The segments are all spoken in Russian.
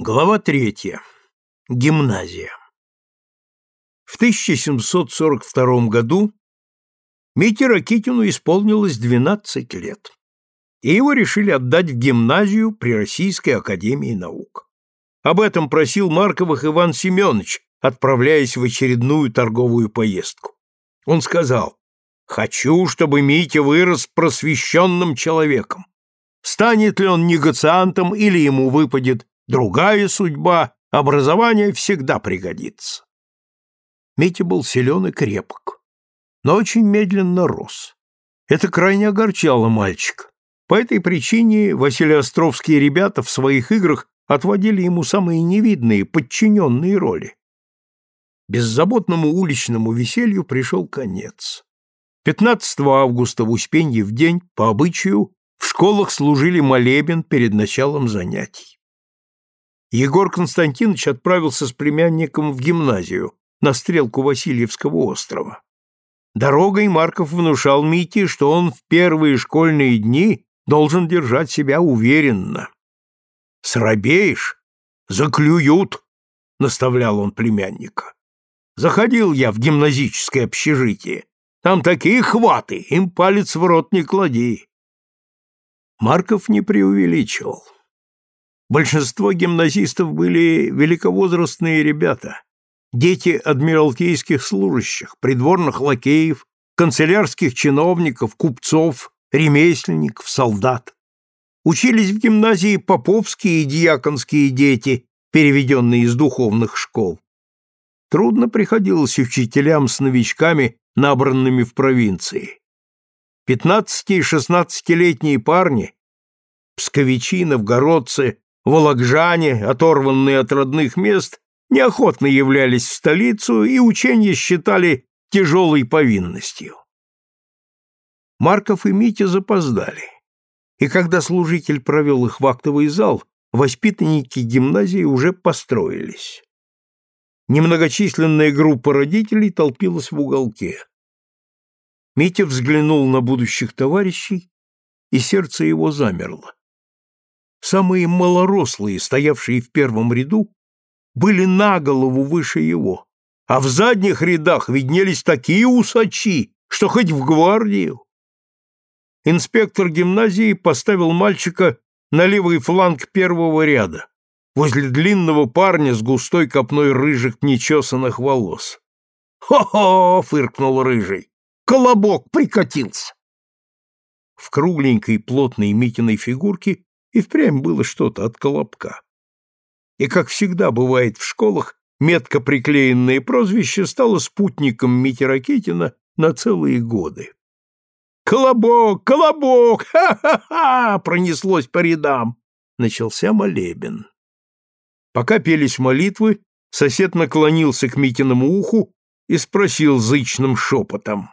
Глава третья. Гимназия. В 1742 году Мите Ракитину исполнилось 12 лет, и его решили отдать в гимназию при Российской академии наук. Об этом просил Марковых Иван Семенович, отправляясь в очередную торговую поездку. Он сказал, «Хочу, чтобы Митя вырос просвещенным человеком. Станет ли он негациантом или ему выпадет Другая судьба, образование всегда пригодится. Митя был силен и крепок, но очень медленно рос. Это крайне огорчало мальчика. По этой причине Василий Островские ребята в своих играх отводили ему самые невидные, подчиненные роли. Беззаботному уличному веселью пришел конец. 15 августа в Успенье в день, по обычаю, в школах служили молебен перед началом занятий. Егор Константинович отправился с племянником в гимназию на стрелку Васильевского острова. Дорогой Марков внушал Мите, что он в первые школьные дни должен держать себя уверенно. «Срабеешь? Заклюют!» — наставлял он племянника. «Заходил я в гимназическое общежитие. Там такие хваты, им палец в рот не клади». Марков не преувеличивал. Большинство гимназистов были великовозрастные ребята, дети адмиралтейских служащих, придворных лакеев, канцелярских чиновников, купцов, ремесленников, солдат. Учились в гимназии поповские и дьяконские дети, переведенные из духовных школ. Трудно приходилось учителям с новичками, набранными в провинции. Пятнадцати- и шестнадцатилетние парни, псковичи, новгородцы, Вологжане, оторванные от родных мест, неохотно являлись в столицу и учения считали тяжелой повинностью. Марков и Митя запоздали, и когда служитель провел их в актовый зал, воспитанники гимназии уже построились. Немногочисленная группа родителей толпилась в уголке. Митя взглянул на будущих товарищей, и сердце его замерло. Самые малорослые, стоявшие в первом ряду, были на голову выше его, а в задних рядах виднелись такие усачи, что хоть в гвардию. Инспектор гимназии поставил мальчика на левый фланг первого ряда, возле длинного парня с густой копной рыжих нечесанных волос. «Хо-хо!» — фыркнул рыжий. «Колобок прикатился!» В кругленькой плотной Митиной фигурке и впрямь было что-то от колобка. И, как всегда бывает в школах, метко приклеенное прозвище стало спутником Мити Ракетина на целые годы. «Колобок! Колобок! Ха-ха-ха!» пронеслось по рядам. Начался молебен. Пока пелись молитвы, сосед наклонился к Митиному уху и спросил зычным шепотом.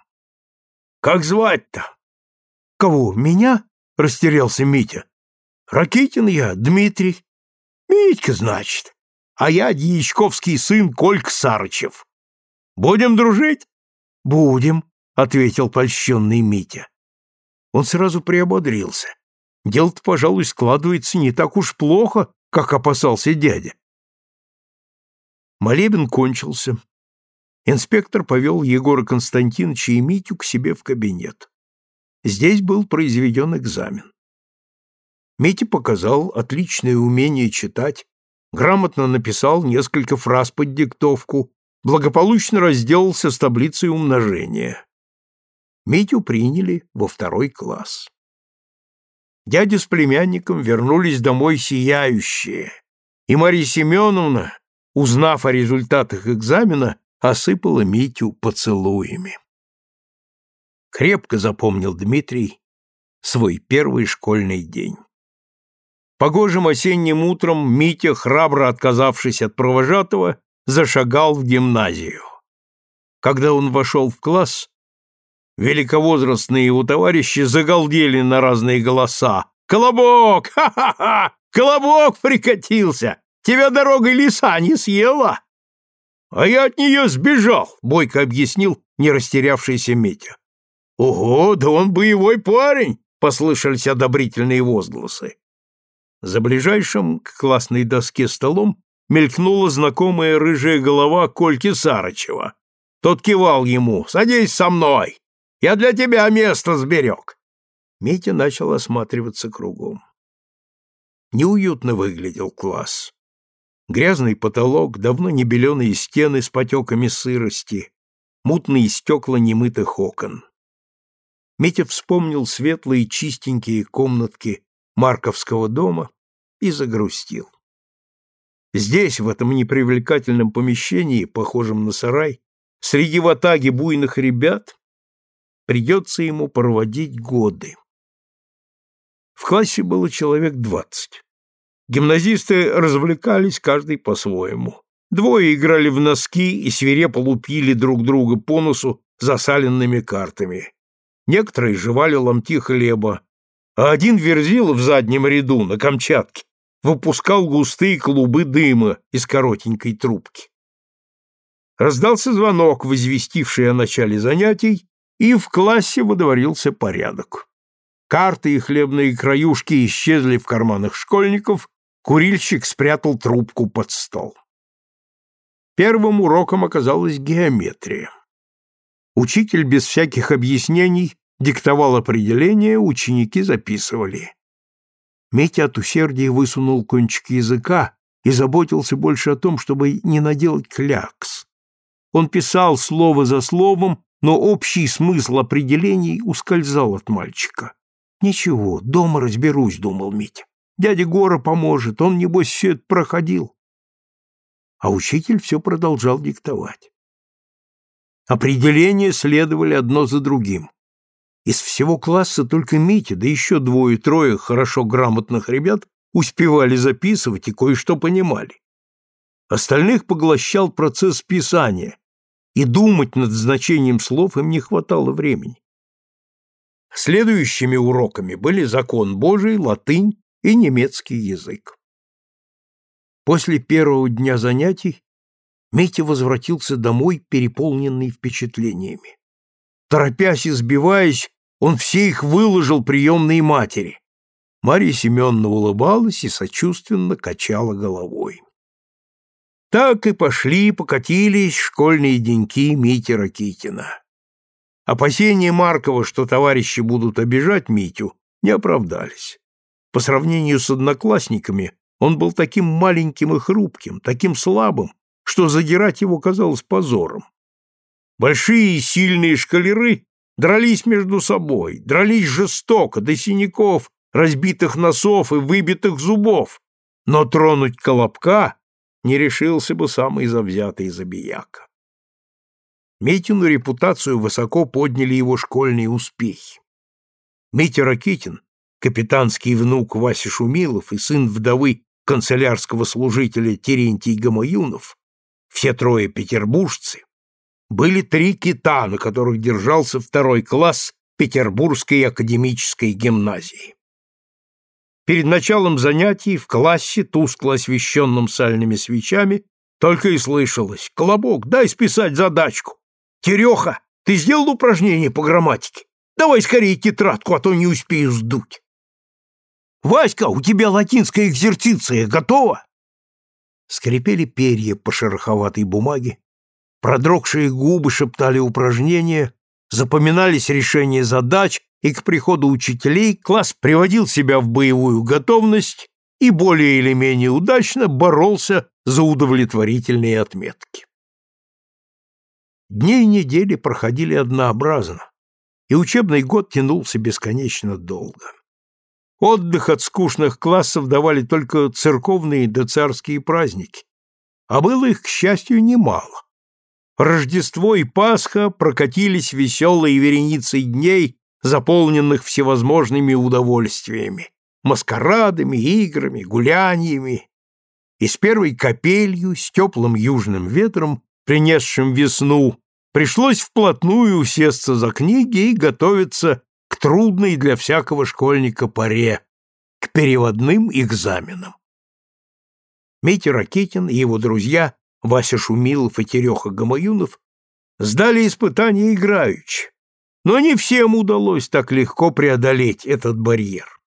«Как звать-то?» «Кого, меня?» — растерялся Митя. Ракитин я, Дмитрий. Митька, значит. А я дьячковский сын Кольк Сарычев. Будем дружить? Будем, ответил польщенный Митя. Он сразу приободрился. Дело-то, пожалуй, складывается не так уж плохо, как опасался дядя. Молебен кончился. Инспектор повел Егора Константиновича и Митю к себе в кабинет. Здесь был произведен экзамен. Митя показал отличное умение читать, грамотно написал несколько фраз под диктовку, благополучно разделался с таблицей умножения. Митю приняли во второй класс. Дядя с племянником вернулись домой сияющие, и Марья Семеновна, узнав о результатах экзамена, осыпала Митю поцелуями. Крепко запомнил Дмитрий свой первый школьный день. Погожим осенним утром Митя, храбро отказавшись от провожатого, зашагал в гимназию. Когда он вошел в класс, великовозрастные его товарищи загалдели на разные голоса. «Колобок! Ха-ха-ха! Колобок прикатился! Тебя дорогой лиса не съела!» «А я от нее сбежал», — бойко объяснил не растерявшийся Митя. «Ого, да он боевой парень!» — послышались одобрительные возгласы. За ближайшим к классной доске столом мелькнула знакомая рыжая голова Кольки Сарычева. Тот кивал ему «Садись со мной! Я для тебя место сберег!» Митя начал осматриваться кругом. Неуютно выглядел класс. Грязный потолок, давно не беленые стены с потеками сырости, мутные стекла немытых окон. Митя вспомнил светлые чистенькие комнатки Марковского дома и загрустил. Здесь, в этом непривлекательном помещении, похожем на сарай, среди ватаги буйных ребят, придется ему проводить годы. В классе было человек двадцать. Гимназисты развлекались каждый по-своему. Двое играли в носки и свирепо лупили друг друга по носу засаленными картами. Некоторые жевали ломти хлеба, а один верзил в заднем ряду на Камчатке выпускал густые клубы дыма из коротенькой трубки. Раздался звонок, возвестивший о начале занятий, и в классе водворился порядок. Карты и хлебные краюшки исчезли в карманах школьников, курильщик спрятал трубку под стол. Первым уроком оказалась геометрия. Учитель без всяких объяснений диктовал определения, ученики записывали. Митя от усердия высунул кончик языка и заботился больше о том, чтобы не наделать клякс. Он писал слово за словом, но общий смысл определений ускользал от мальчика. «Ничего, дома разберусь», — думал Митя. «Дядя Гора поможет, он, небось, все это проходил». А учитель все продолжал диктовать. Определения следовали одно за другим. Из всего класса только Митя, да еще двое-трое хорошо грамотных ребят успевали записывать и кое-что понимали. Остальных поглощал процесс писания, и думать над значением слов им не хватало времени. Следующими уроками были закон Божий, латынь и немецкий язык. После первого дня занятий Митя возвратился домой, переполненный впечатлениями. Торопясь и сбиваясь, он все их выложил приемной матери. Марья Семеновна улыбалась и сочувственно качала головой. Так и пошли, покатились школьные деньки Мити Ракитина. Опасения Маркова, что товарищи будут обижать Митю, не оправдались. По сравнению с одноклассниками он был таким маленьким и хрупким, таким слабым, что задирать его казалось позором. Большие и сильные шкалеры дрались между собой, дрались жестоко, до синяков, разбитых носов и выбитых зубов, но тронуть Колобка не решился бы самый завзятый забияка. Митину репутацию высоко подняли его школьные успехи. Митя Ракитин, капитанский внук Васи Шумилов и сын вдовы канцелярского служителя Терентий Гамаюнов, все трое петербуржцы, были три кита, на которых держался второй класс Петербургской академической гимназии. Перед началом занятий в классе, тускло освещенном сальными свечами, только и слышалось «Колобок, дай списать задачку! Тереха, ты сделал упражнение по грамматике? Давай скорее тетрадку, а то не успею сдуть!» «Васька, у тебя латинская экзерциция готова?» Скрипели перья по шероховатой бумаге, Продрогшие губы шептали упражнения, запоминались решения задач, и к приходу учителей класс приводил себя в боевую готовность и более или менее удачно боролся за удовлетворительные отметки. Дни и недели проходили однообразно, и учебный год тянулся бесконечно долго. Отдых от скучных классов давали только церковные да царские праздники, а было их, к счастью, немало. Рождество и Пасха прокатились веселой вереницей дней, заполненных всевозможными удовольствиями, маскарадами, играми, гуляниями. И с первой капелью, с теплым южным ветром, принесшим весну, пришлось вплотную усесться за книги и готовиться к трудной для всякого школьника паре, к переводным экзаменам. Митя Ракитин и его друзья Вася Шумилов и Тереха Гамаюнов сдали испытания играючи, но не всем удалось так легко преодолеть этот барьер.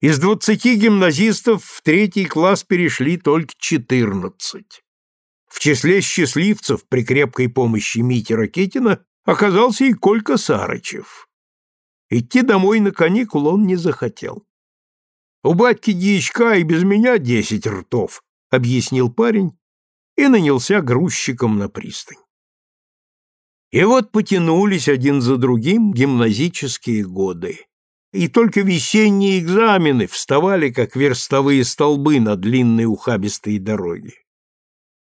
Из двадцати гимназистов в третий класс перешли только четырнадцать. В числе счастливцев при крепкой помощи Мити Ракетина оказался и Колька Сарычев. Идти домой на каникулы он не захотел. «У батьки дьячка и без меня десять ртов», — объяснил парень и нанялся грузчиком на пристань. И вот потянулись один за другим гимназические годы. И только весенние экзамены вставали, как верстовые столбы на длинной ухабистой дороге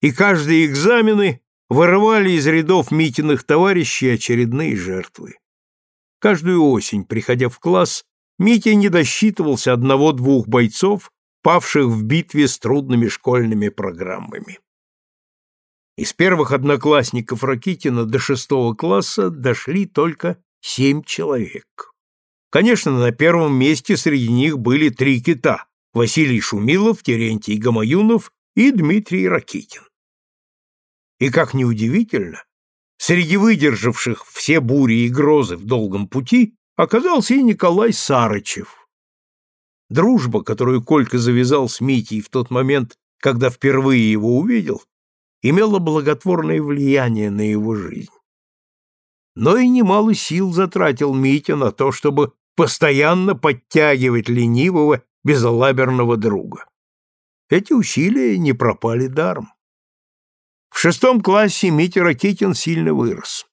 и каждые экзамены вырывали из рядов Митиных товарищей очередные жертвы. Каждую осень, приходя в класс, Митя не досчитывался одного-двух бойцов, павших в битве с трудными школьными программами. Из первых одноклассников Ракитина до шестого класса дошли только семь человек. Конечно, на первом месте среди них были три кита – Василий Шумилов, Терентий Гамаюнов и Дмитрий Ракитин. И, как ни удивительно, среди выдержавших все бури и грозы в долгом пути оказался и Николай Сарычев. Дружба, которую Колька завязал с Митей в тот момент, когда впервые его увидел, имела благотворное влияние на его жизнь. Но и немало сил затратил Митя на то, чтобы постоянно подтягивать ленивого, безалаберного друга. Эти усилия не пропали даром. В шестом классе Митя Ракитин сильно вырос.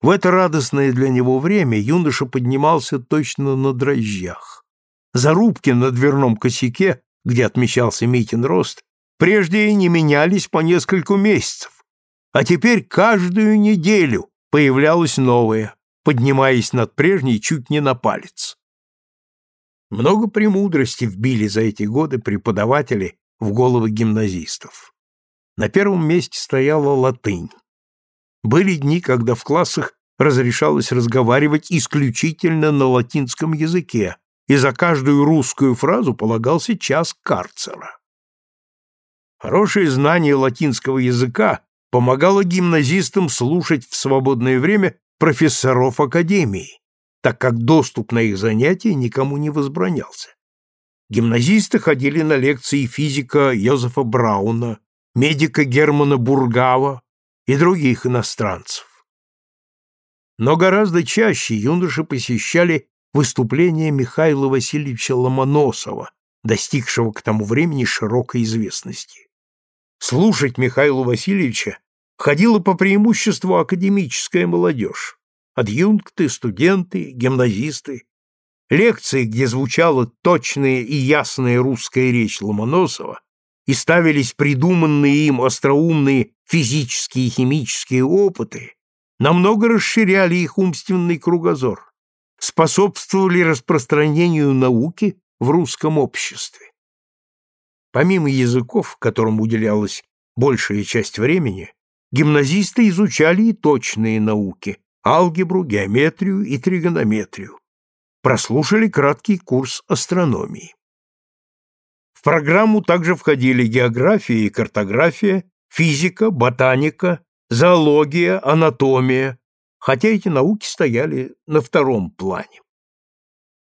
В это радостное для него время юноша поднимался точно на дрожжах. Зарубки на дверном косяке, где отмечался Митин рост, прежде не менялись по нескольку месяцев, а теперь каждую неделю появлялось новое, поднимаясь над прежней чуть не на палец. Много премудрости вбили за эти годы преподаватели в головы гимназистов. На первом месте стояла латынь. Были дни, когда в классах разрешалось разговаривать исключительно на латинском языке, и за каждую русскую фразу полагался час карцера. Хорошее знание латинского языка помогало гимназистам слушать в свободное время профессоров академии, так как доступ на их занятия никому не возбранялся. Гимназисты ходили на лекции физика Йозефа Брауна, медика Германа Бургава и других иностранцев. Но гораздо чаще юноши посещали выступления Михаила Васильевича Ломоносова, достигшего к тому времени широкой известности. Слушать Михаила Васильевича ходила по преимуществу академическая молодежь, адъюнкты, студенты, гимназисты. Лекции, где звучала точная и ясная русская речь Ломоносова, и ставились придуманные им остроумные физические и химические опыты, намного расширяли их умственный кругозор, способствовали распространению науки в русском обществе. Помимо языков, которым уделялась большая часть времени, гимназисты изучали и точные науки – алгебру, геометрию и тригонометрию. Прослушали краткий курс астрономии. В программу также входили география и картография, физика, ботаника, зоология, анатомия, хотя эти науки стояли на втором плане.